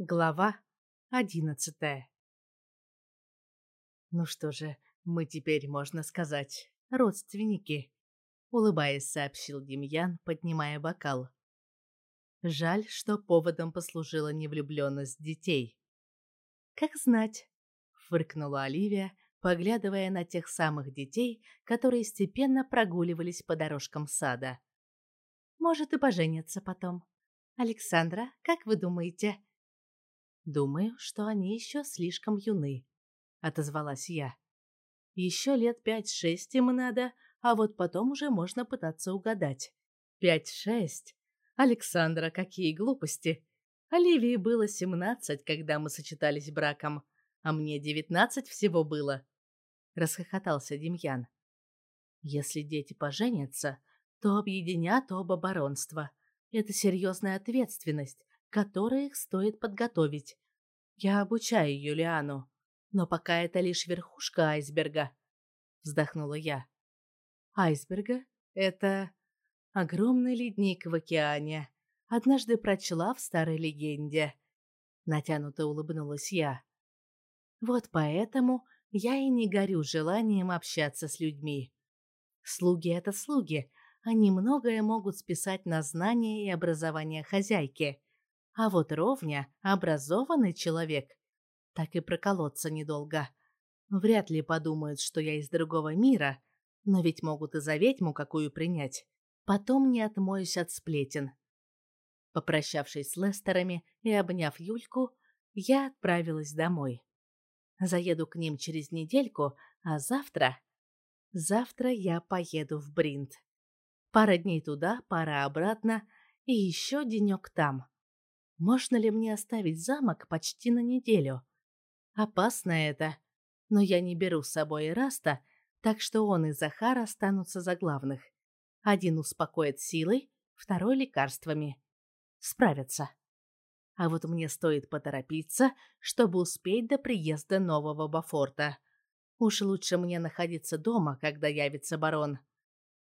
Глава одиннадцатая Ну что же, мы теперь, можно сказать, родственники, улыбаясь, сообщил Демьян, поднимая бокал. Жаль, что поводом послужила невлюбленность детей. Как знать, фыркнула Оливия, поглядывая на тех самых детей, которые степенно прогуливались по дорожкам сада. Может и поженятся потом. Александра, как вы думаете, Думаю, что они еще слишком юны, отозвалась я. Еще лет пять-шесть им надо, а вот потом уже можно пытаться угадать. Пять-шесть? Александра, какие глупости! Оливии было семнадцать, когда мы сочетались браком, а мне девятнадцать всего было. Расхохотался Демьян. Если дети поженятся, то объединят оба баронства. Это серьезная ответственность, которой их стоит подготовить. Я обучаю Юлиану, но пока это лишь верхушка айсберга, вздохнула я. Айсберга это огромный ледник в океане. Однажды прочла в старой легенде. Натянуто улыбнулась я. Вот поэтому я и не горю желанием общаться с людьми. Слуги это слуги, они многое могут списать на знания и образование хозяйки. А вот ровня, образованный человек, так и проколоться недолго. Вряд ли подумают, что я из другого мира, но ведь могут и за ведьму какую принять. Потом не отмоюсь от сплетен. Попрощавшись с Лестерами и обняв Юльку, я отправилась домой. Заеду к ним через недельку, а завтра... Завтра я поеду в Бринт. Пара дней туда, пара обратно и еще денек там. Можно ли мне оставить замок почти на неделю? Опасно это. Но я не беру с собой Раста, так что он и Захар останутся за главных. Один успокоит силой, второй лекарствами. Справятся. А вот мне стоит поторопиться, чтобы успеть до приезда нового Бафорта. Уж лучше мне находиться дома, когда явится барон.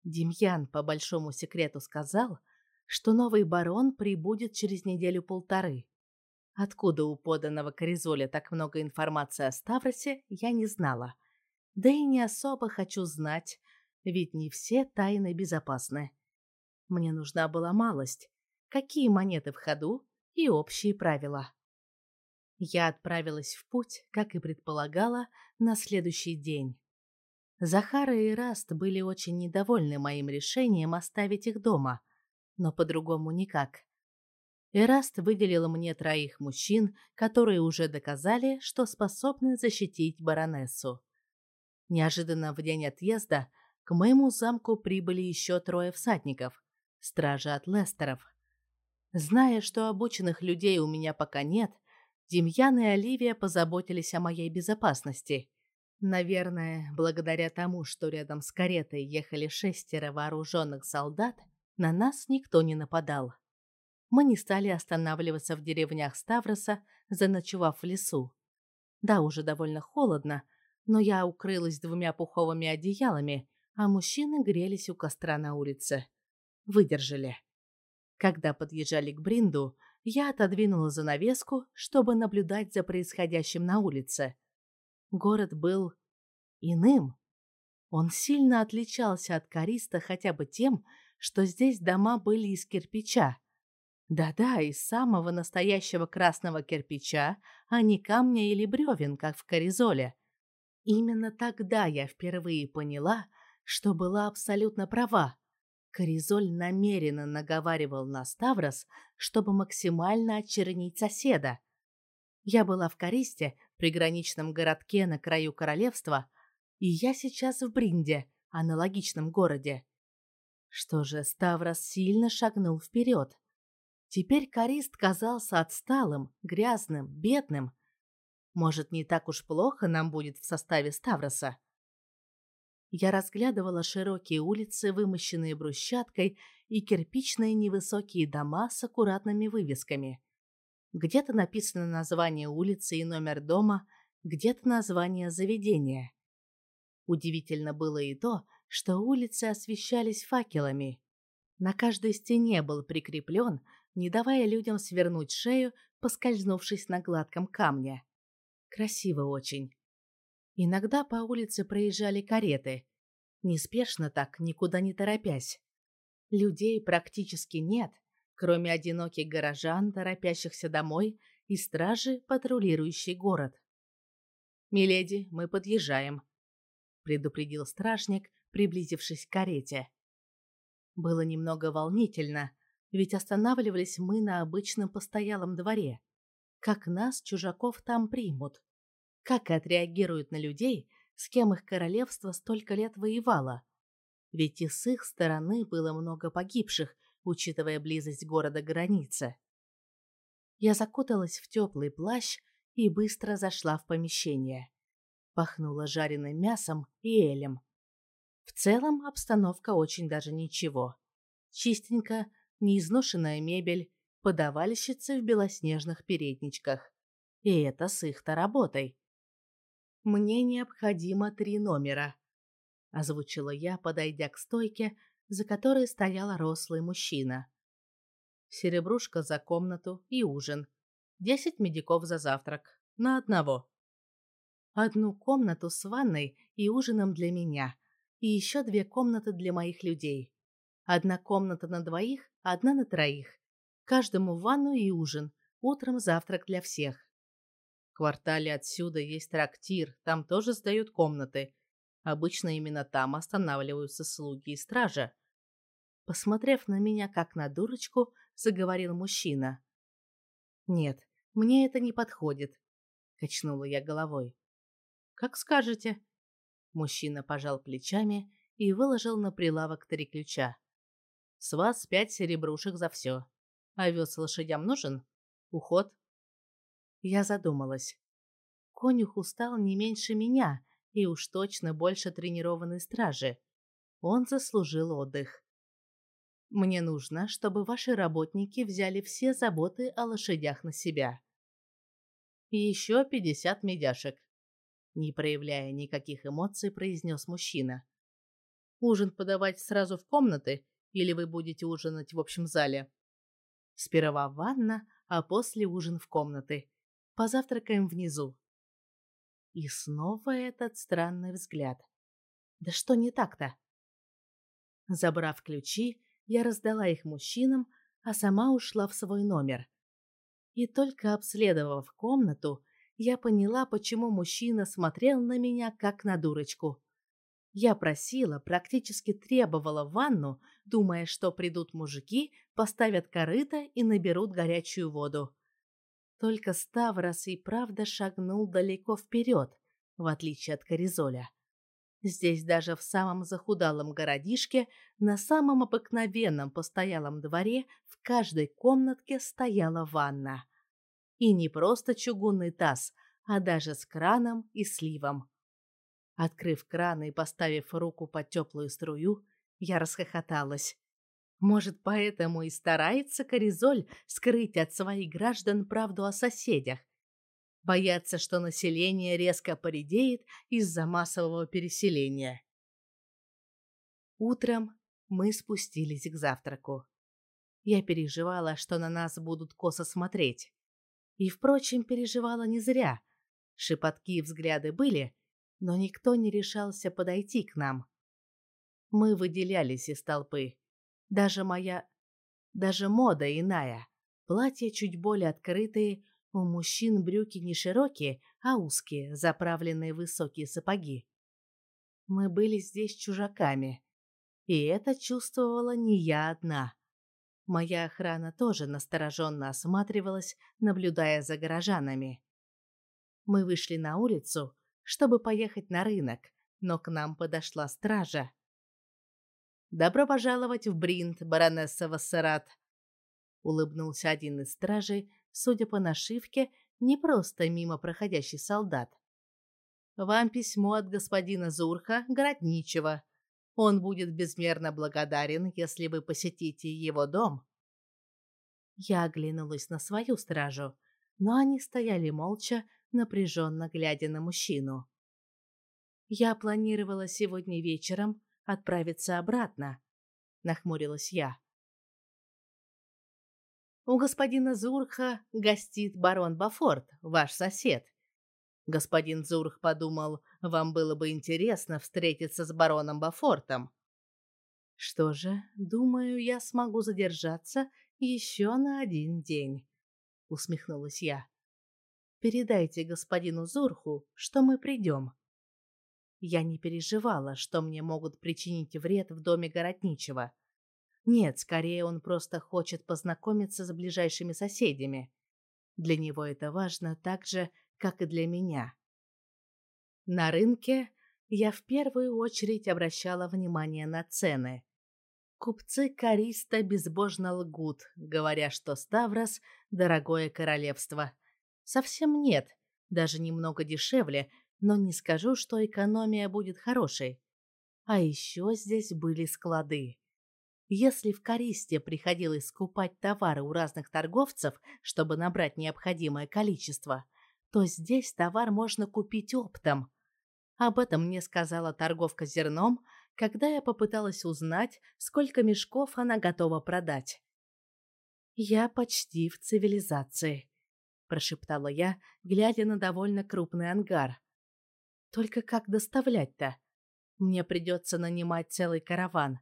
Демьян по большому секрету сказал, что новый барон прибудет через неделю-полторы. Откуда у поданного Коризоля так много информации о Ставросе, я не знала. Да и не особо хочу знать, ведь не все тайны безопасны. Мне нужна была малость, какие монеты в ходу и общие правила. Я отправилась в путь, как и предполагала, на следующий день. Захара и Раст были очень недовольны моим решением оставить их дома, но по-другому никак. Эраст выделил мне троих мужчин, которые уже доказали, что способны защитить баронессу. Неожиданно в день отъезда к моему замку прибыли еще трое всадников, стражи от Лестеров. Зная, что обученных людей у меня пока нет, Демьян и Оливия позаботились о моей безопасности. Наверное, благодаря тому, что рядом с каретой ехали шестеро вооруженных солдат, на нас никто не нападал. Мы не стали останавливаться в деревнях Ставроса, заночевав в лесу. Да, уже довольно холодно, но я укрылась двумя пуховыми одеялами, а мужчины грелись у костра на улице. Выдержали. Когда подъезжали к Бринду, я отодвинула занавеску, чтобы наблюдать за происходящим на улице. Город был иным. Он сильно отличался от Кариста хотя бы тем, что здесь дома были из кирпича. Да-да, из самого настоящего красного кирпича, а не камня или бревен, как в Коризоле. Именно тогда я впервые поняла, что была абсолютно права. Коризоль намеренно наговаривал на Ставрос, чтобы максимально очернить соседа. Я была в Користе, приграничном городке на краю королевства, и я сейчас в Бринде, аналогичном городе. Что же, Ставрос сильно шагнул вперед. Теперь Корист казался отсталым, грязным, бедным. Может, не так уж плохо нам будет в составе Ставроса? Я разглядывала широкие улицы, вымощенные брусчаткой, и кирпичные невысокие дома с аккуратными вывесками. Где-то написано название улицы и номер дома, где-то название заведения. Удивительно было и то, что улицы освещались факелами. На каждой стене был прикреплен, не давая людям свернуть шею, поскользнувшись на гладком камне. Красиво очень. Иногда по улице проезжали кареты. Неспешно так, никуда не торопясь. Людей практически нет, кроме одиноких горожан, торопящихся домой, и стражи, патрулирующей город. «Миледи, мы подъезжаем», — предупредил стражник, приблизившись к карете. Было немного волнительно, ведь останавливались мы на обычном постоялом дворе. Как нас, чужаков, там примут? Как отреагируют на людей, с кем их королевство столько лет воевало? Ведь и с их стороны было много погибших, учитывая близость города-границы. Я закуталась в теплый плащ и быстро зашла в помещение. Пахнуло жареным мясом и элем. В целом обстановка очень даже ничего. Чистенько, неизношенная мебель, подавальщицы в белоснежных передничках. И это с их-то работой. «Мне необходимо три номера», — озвучила я, подойдя к стойке, за которой стоял рослый мужчина. Серебрушка за комнату и ужин. Десять медиков за завтрак. На одного. Одну комнату с ванной и ужином для меня — и еще две комнаты для моих людей. Одна комната на двоих, одна на троих. Каждому ванну и ужин, утром завтрак для всех. В квартале отсюда есть трактир, там тоже сдают комнаты. Обычно именно там останавливаются слуги и стража. Посмотрев на меня как на дурочку, заговорил мужчина. «Нет, мне это не подходит», — качнула я головой. «Как скажете», Мужчина пожал плечами и выложил на прилавок три ключа. «С вас пять серебрушек за все. Овес лошадям нужен? Уход?» Я задумалась. Конюх устал не меньше меня и уж точно больше тренированной стражи. Он заслужил отдых. Мне нужно, чтобы ваши работники взяли все заботы о лошадях на себя. Еще пятьдесят медяшек. Не проявляя никаких эмоций, произнес мужчина. «Ужин подавать сразу в комнаты, или вы будете ужинать в общем зале?» «Сперва ванна, а после ужин в комнаты. Позавтракаем внизу». И снова этот странный взгляд. «Да что не так-то?» Забрав ключи, я раздала их мужчинам, а сама ушла в свой номер. И только обследовав комнату, я поняла, почему мужчина смотрел на меня, как на дурочку. Я просила, практически требовала ванну, думая, что придут мужики, поставят корыто и наберут горячую воду. Только Ставрос и правда шагнул далеко вперед, в отличие от Коризоля. Здесь даже в самом захудалом городишке, на самом обыкновенном постоялом дворе, в каждой комнатке стояла ванна. И не просто чугунный таз, а даже с краном и сливом. Открыв кран и поставив руку под теплую струю, я расхохоталась. Может, поэтому и старается Коризоль скрыть от своих граждан правду о соседях. Боятся, что население резко поредеет из-за массового переселения. Утром мы спустились к завтраку. Я переживала, что на нас будут косо смотреть. И, впрочем, переживала не зря. Шепотки и взгляды были, но никто не решался подойти к нам. Мы выделялись из толпы. Даже моя... Даже мода иная. Платья чуть более открытые, у мужчин брюки не широкие, а узкие, заправленные высокие сапоги. Мы были здесь чужаками. И это чувствовала не я одна. Моя охрана тоже настороженно осматривалась, наблюдая за горожанами. Мы вышли на улицу, чтобы поехать на рынок, но к нам подошла стража. «Добро пожаловать в Бринт, баронесса Вассерат!» Улыбнулся один из стражей, судя по нашивке, не просто мимо проходящий солдат. «Вам письмо от господина Зурха, городничего. Он будет безмерно благодарен, если вы посетите его дом. Я оглянулась на свою стражу, но они стояли молча, напряженно глядя на мужчину. Я планировала сегодня вечером отправиться обратно, нахмурилась я. У господина Зурха гостит барон Бафорт, ваш сосед. Господин Зурх подумал, вам было бы интересно встретиться с бароном Бафортом. Что же, думаю, я смогу задержаться еще на один день, усмехнулась я. Передайте господину Зурху, что мы придем. Я не переживала, что мне могут причинить вред в доме городничего. Нет, скорее он просто хочет познакомиться с ближайшими соседями. Для него это важно так же, как и для меня. На рынке я в первую очередь обращала внимание на цены. Купцы Кариста безбожно лгут, говоря, что Ставрос – дорогое королевство. Совсем нет, даже немного дешевле, но не скажу, что экономия будет хорошей. А еще здесь были склады. Если в Користе приходилось скупать товары у разных торговцев, чтобы набрать необходимое количество, то здесь товар можно купить оптом. Об этом мне сказала торговка зерном, когда я попыталась узнать, сколько мешков она готова продать. «Я почти в цивилизации», – прошептала я, глядя на довольно крупный ангар. «Только как доставлять-то? Мне придется нанимать целый караван.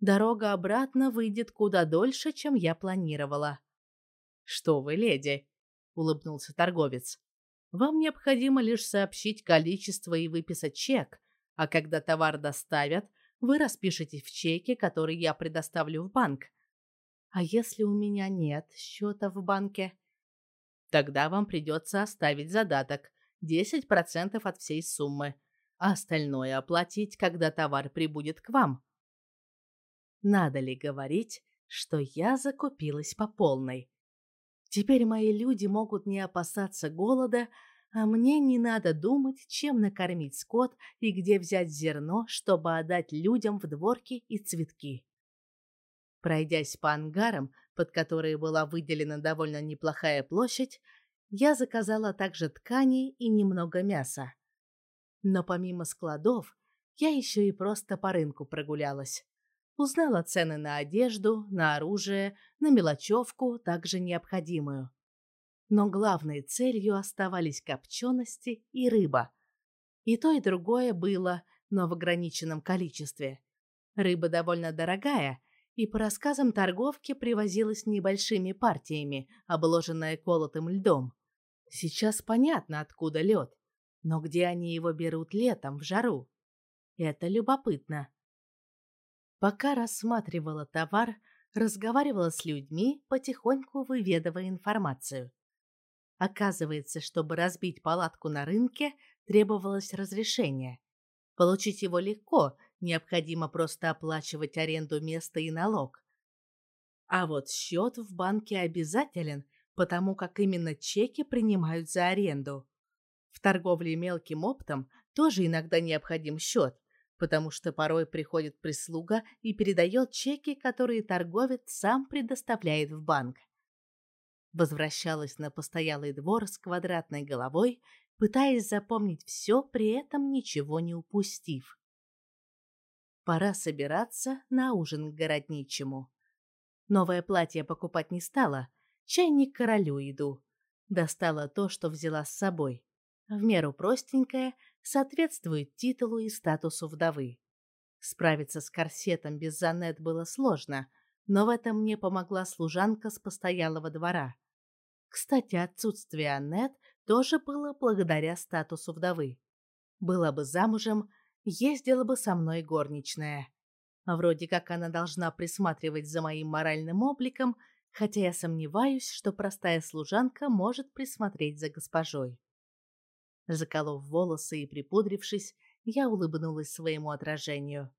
Дорога обратно выйдет куда дольше, чем я планировала. Что вы, леди, улыбнулся торговец. Вам необходимо лишь сообщить количество и выписать чек, а когда товар доставят, вы распишете в чеке, который я предоставлю в банк. А если у меня нет счета в банке? Тогда вам придется оставить задаток 10% от всей суммы, а остальное оплатить, когда товар прибудет к вам. Надо ли говорить, что я закупилась по полной? Теперь мои люди могут не опасаться голода, а мне не надо думать, чем накормить скот и где взять зерно, чтобы отдать людям в дворки и цветки. Пройдясь по ангарам, под которые была выделена довольно неплохая площадь, я заказала также ткани и немного мяса. Но помимо складов, я еще и просто по рынку прогулялась. Узнала цены на одежду, на оружие, на мелочевку, также необходимую. Но главной целью оставались копчености и рыба. И то, и другое было, но в ограниченном количестве. Рыба довольно дорогая, и по рассказам торговки привозилась небольшими партиями, обложенная колотым льдом. Сейчас понятно, откуда лед, но где они его берут летом в жару? Это любопытно. Пока рассматривала товар, разговаривала с людьми, потихоньку выведывая информацию. Оказывается, чтобы разбить палатку на рынке, требовалось разрешение. Получить его легко, необходимо просто оплачивать аренду места и налог. А вот счет в банке обязателен, потому как именно чеки принимают за аренду. В торговле мелким оптом тоже иногда необходим счет, потому что порой приходит прислуга и передает чеки, которые торговец сам предоставляет в банк. Возвращалась на постоялый двор с квадратной головой, пытаясь запомнить все, при этом ничего не упустив. Пора собираться на ужин к городничему. Новое платье покупать не стала, чайник королю иду. Достала то, что взяла с собой. В меру простенькое, соответствует титулу и статусу вдовы. Справиться с корсетом без Занет было сложно, но в этом мне помогла служанка с постоялого двора. Кстати, отсутствие Аннет тоже было благодаря статусу вдовы. Была бы замужем, ездила бы со мной горничная. Вроде как она должна присматривать за моим моральным обликом, хотя я сомневаюсь, что простая служанка может присмотреть за госпожой. Заколов волосы и припудрившись, я улыбнулась своему отражению.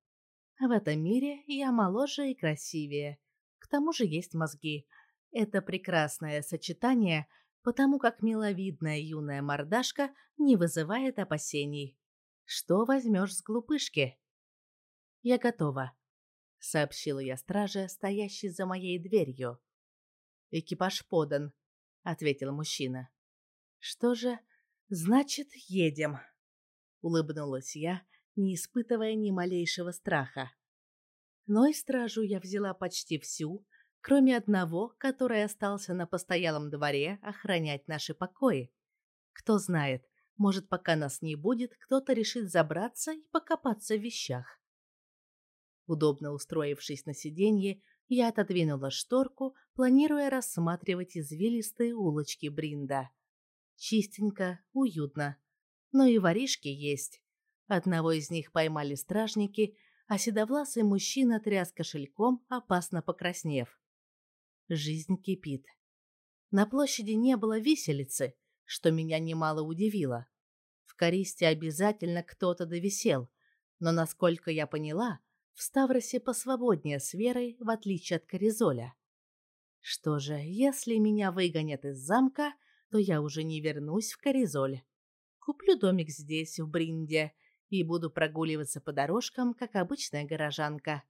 В этом мире я моложе и красивее. К тому же есть мозги. Это прекрасное сочетание, потому как миловидная юная мордашка не вызывает опасений. Что возьмешь с глупышки? Я готова, сообщила я страже, стоящей за моей дверью. Экипаж подан, ответил мужчина. Что же, Значит, едем, улыбнулась я, не испытывая ни малейшего страха. Но и стражу я взяла почти всю, кроме одного, который остался на постоялом дворе охранять наши покои. Кто знает, может, пока нас не будет, кто-то решит забраться и покопаться в вещах. Удобно устроившись на сиденье, я отодвинула шторку, планируя рассматривать извилистые улочки Бринда. Чистенько, уютно. Но и воришки есть. Одного из них поймали стражники, а седовласый мужчина тряс кошельком, опасно покраснев. Жизнь кипит. На площади не было виселицы, что меня немало удивило. В Користе обязательно кто-то довисел, но, насколько я поняла, в Ставросе посвободнее с Верой, в отличие от Коризоля. Что же, если меня выгонят из замка, то я уже не вернусь в Коризоль. Куплю домик здесь, в Бринде, и буду прогуливаться по дорожкам, как обычная горожанка.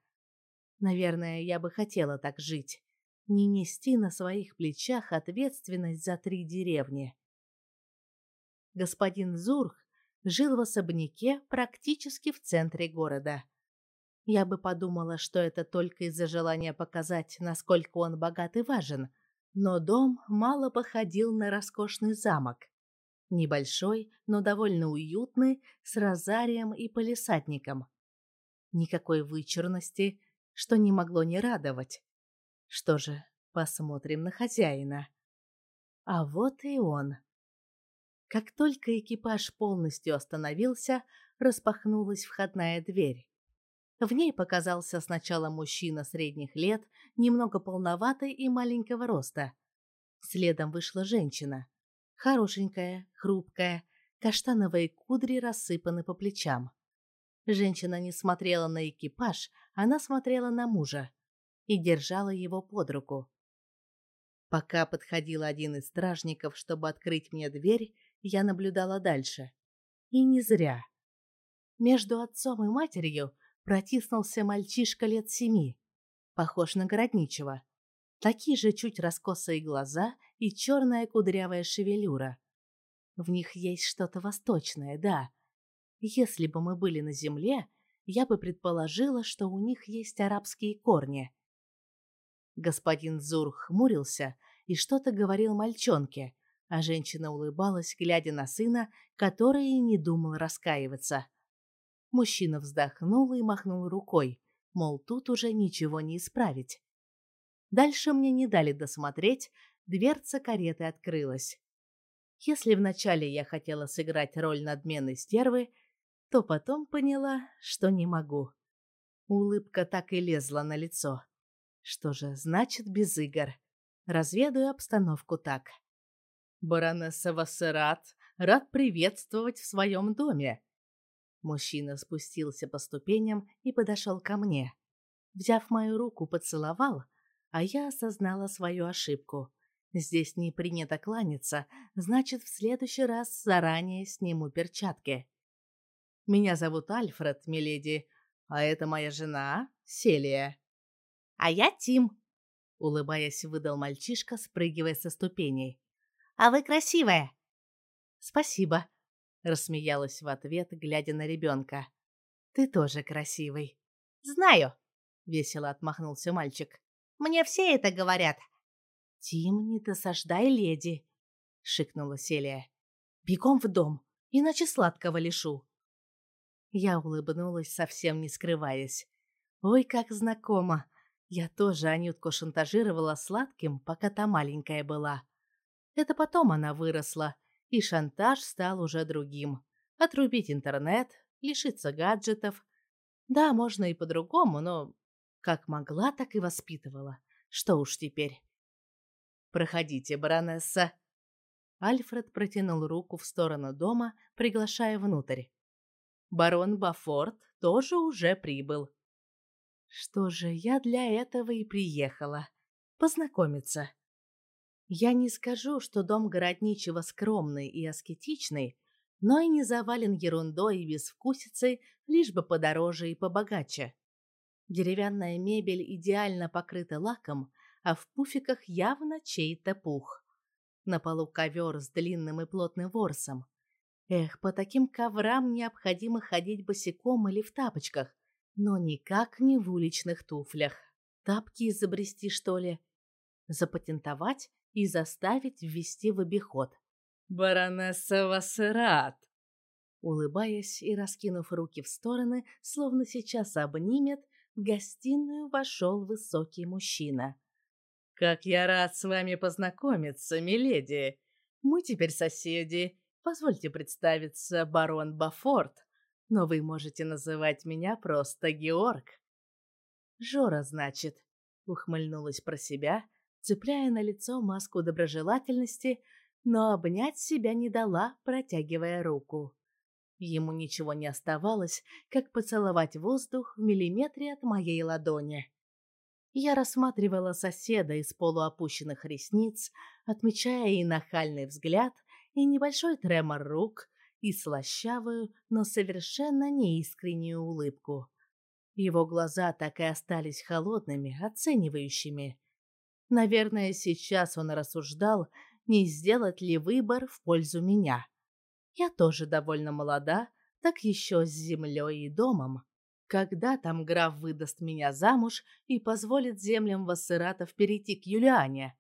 Наверное, я бы хотела так жить, не нести на своих плечах ответственность за три деревни. Господин Зурх жил в особняке практически в центре города. Я бы подумала, что это только из-за желания показать, насколько он богат и важен, но дом мало походил на роскошный замок. Небольшой, но довольно уютный, с розарием и полисадником. Никакой вычурности, что не могло не радовать. Что же, посмотрим на хозяина. А вот и он. Как только экипаж полностью остановился, распахнулась входная дверь. В ней показался сначала мужчина средних лет, немного полноватый и маленького роста. Следом вышла женщина. Хорошенькая, хрупкая, каштановые кудри рассыпаны по плечам. Женщина не смотрела на экипаж, она смотрела на мужа и держала его под руку. Пока подходил один из стражников, чтобы открыть мне дверь, я наблюдала дальше. И не зря. Между отцом и матерью протиснулся мальчишка лет семи, похож на городничего. Такие же чуть раскосые глаза и черная кудрявая шевелюра. В них есть что-то восточное, да. Если бы мы были на земле, я бы предположила, что у них есть арабские корни. Господин Зур хмурился и что-то говорил мальчонке, а женщина улыбалась, глядя на сына, который и не думал раскаиваться. Мужчина вздохнул и махнул рукой, мол, тут уже ничего не исправить. Дальше мне не дали досмотреть, дверца кареты открылась. Если вначале я хотела сыграть роль надменной стервы, то потом поняла, что не могу. Улыбка так и лезла на лицо. Что же, значит, без игр. Разведаю обстановку так. Баронесса Вассерат рад приветствовать в своем доме. Мужчина спустился по ступеням и подошел ко мне. Взяв мою руку, поцеловал, а я осознала свою ошибку. Здесь не принято кланяться, значит, в следующий раз заранее сниму перчатки. Меня зовут Альфред, миледи, а это моя жена, Селия. А я Тим, улыбаясь, выдал мальчишка, спрыгивая со ступеней. А вы красивая. Спасибо, рассмеялась в ответ, глядя на ребенка. Ты тоже красивый. Знаю, весело отмахнулся мальчик. Мне все это говорят. Тим, не досаждай леди, шикнула Селия. Бегом в дом, иначе сладкого лишу. Я улыбнулась, совсем не скрываясь. Ой, как знакомо. Я тоже Анютку шантажировала сладким, пока та маленькая была. Это потом она выросла, и шантаж стал уже другим. Отрубить интернет, лишиться гаджетов. Да, можно и по-другому, но как могла, так и воспитывала. Что уж теперь. Проходите, баронесса. Альфред протянул руку в сторону дома, приглашая внутрь. Барон Бафорт тоже уже прибыл. Что же, я для этого и приехала. Познакомиться. Я не скажу, что дом городничего скромный и аскетичный, но и не завален ерундой и безвкусицей, лишь бы подороже и побогаче. Деревянная мебель идеально покрыта лаком, а в пуфиках явно чей-то пух. На полу ковер с длинным и плотным ворсом. Эх, по таким коврам необходимо ходить босиком или в тапочках, но никак не в уличных туфлях. Тапки изобрести, что ли? запатентовать и заставить ввести в обиход. «Баронесса Вассерат!» Улыбаясь и раскинув руки в стороны, словно сейчас обнимет, в гостиную вошел высокий мужчина. «Как я рад с вами познакомиться, миледи! Мы теперь соседи. Позвольте представиться, барон Бафорт, но вы можете называть меня просто Георг». «Жора, значит», — ухмыльнулась про себя, цепляя на лицо маску доброжелательности, но обнять себя не дала, протягивая руку. Ему ничего не оставалось, как поцеловать воздух в миллиметре от моей ладони. Я рассматривала соседа из полуопущенных ресниц, отмечая и нахальный взгляд, и небольшой тремор рук, и слащавую, но совершенно неискреннюю улыбку. Его глаза так и остались холодными, оценивающими. Наверное, сейчас он рассуждал, не сделать ли выбор в пользу меня. Я тоже довольно молода, так еще с землей и домом. Когда там граф выдаст меня замуж и позволит землям Вассератов перейти к Юлиане?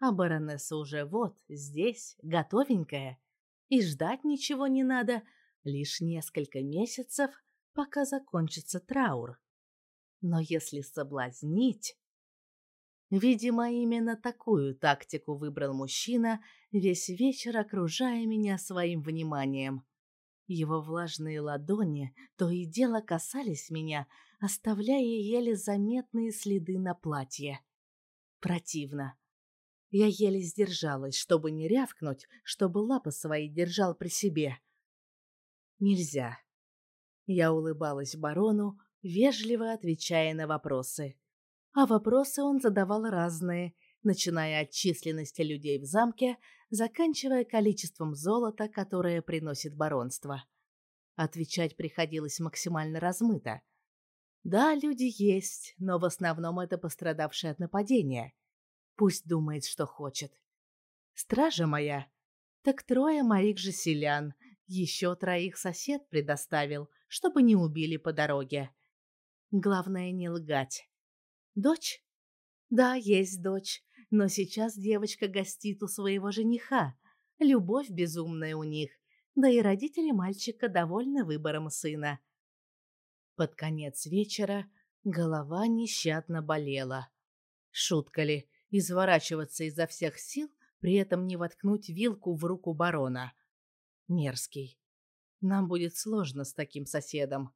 А баронесса уже вот, здесь, готовенькая. И ждать ничего не надо, лишь несколько месяцев, пока закончится траур. Но если соблазнить... Видимо, именно такую тактику выбрал мужчина, весь вечер окружая меня своим вниманием. Его влажные ладони то и дело касались меня, оставляя еле заметные следы на платье. Противно. Я еле сдержалась, чтобы не рявкнуть, чтобы лапы свои держал при себе. Нельзя. Я улыбалась барону, вежливо отвечая на вопросы. А вопросы он задавал разные, начиная от численности людей в замке, заканчивая количеством золота, которое приносит баронство. Отвечать приходилось максимально размыто. Да, люди есть, но в основном это пострадавшие от нападения. Пусть думает, что хочет. Стража моя. Так трое моих же селян. Еще троих сосед предоставил, чтобы не убили по дороге. Главное не лгать. Дочь? Да, есть дочь, но сейчас девочка гостит у своего жениха. Любовь безумная у них, да и родители мальчика довольны выбором сына. Под конец вечера голова нещадно болела. Шутка ли, изворачиваться изо всех сил, при этом не воткнуть вилку в руку барона. Мерзкий. Нам будет сложно с таким соседом.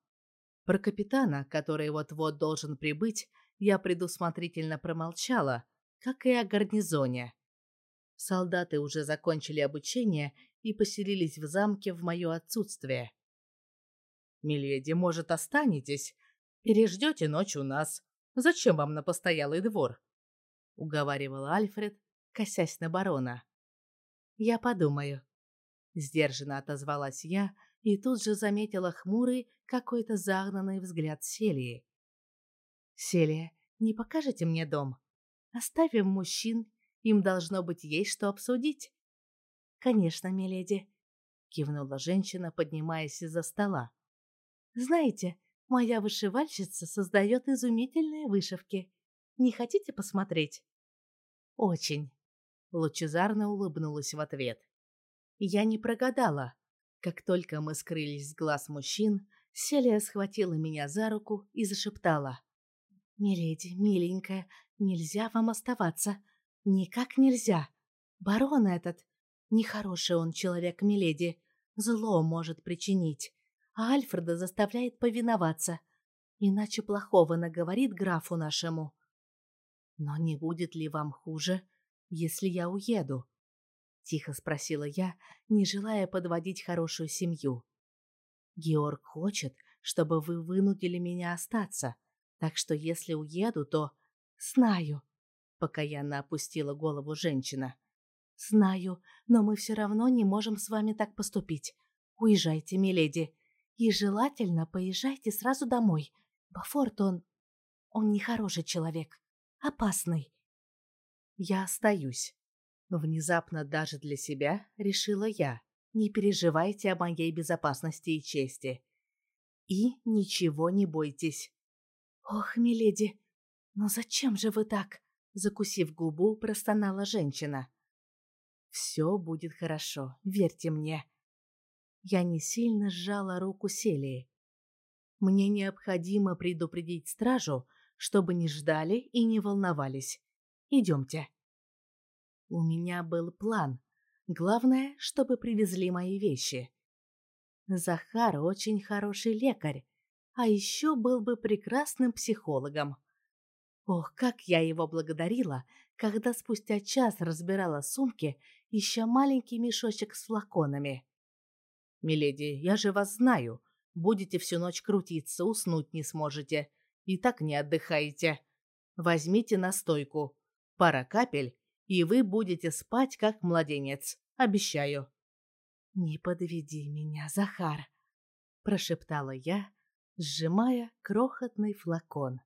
Про капитана, который вот-вот должен прибыть, я предусмотрительно промолчала, как и о гарнизоне. Солдаты уже закончили обучение и поселились в замке в мое отсутствие. «Миледи, может, останетесь? Переждете ночь у нас. Зачем вам на постоялый двор?» — уговаривал Альфред, косясь на барона. «Я подумаю». Сдержанно отозвалась я и тут же заметила хмурый, какой-то загнанный взгляд Селии. «Селия, не покажете мне дом? Оставим мужчин, им должно быть есть что обсудить». «Конечно, миледи», — кивнула женщина, поднимаясь из-за стола. «Знаете, моя вышивальщица создает изумительные вышивки. Не хотите посмотреть?» «Очень», — лучезарно улыбнулась в ответ. Я не прогадала. Как только мы скрылись с глаз мужчин, Селия схватила меня за руку и зашептала. «Миледи, миленькая, нельзя вам оставаться. Никак нельзя. Барон этот, нехороший он человек, миледи, зло может причинить, а Альфреда заставляет повиноваться, иначе плохого наговорит графу нашему. Но не будет ли вам хуже, если я уеду?» Тихо спросила я, не желая подводить хорошую семью. «Георг хочет, чтобы вы вынудили меня остаться, так что если уеду, то... Знаю. Покаянно опустила голову женщина. Знаю, но мы все равно не можем с вами так поступить. Уезжайте, миледи. И желательно поезжайте сразу домой. Бафорт он... Он нехороший человек. Опасный. Я остаюсь. Внезапно даже для себя решила я. Не переживайте о моей безопасности и чести. И ничего не бойтесь. «Ох, миледи, но зачем же вы так? Закусив губу, простонала женщина. «Все будет хорошо, верьте мне». Я не сильно сжала руку Селии. Мне необходимо предупредить стражу, чтобы не ждали и не волновались. Идемте. У меня был план. Главное, чтобы привезли мои вещи. Захар очень хороший лекарь, а еще был бы прекрасным психологом. Ох, как я его благодарила, когда спустя час разбирала сумки, ища маленький мешочек с флаконами. «Миледи, я же вас знаю. Будете всю ночь крутиться, уснуть не сможете. И так не отдыхаете. Возьмите настойку. Пара капель, и вы будете спать, как младенец. Обещаю». «Не подведи меня, Захар», — прошептала я, сжимая крохотный флакон.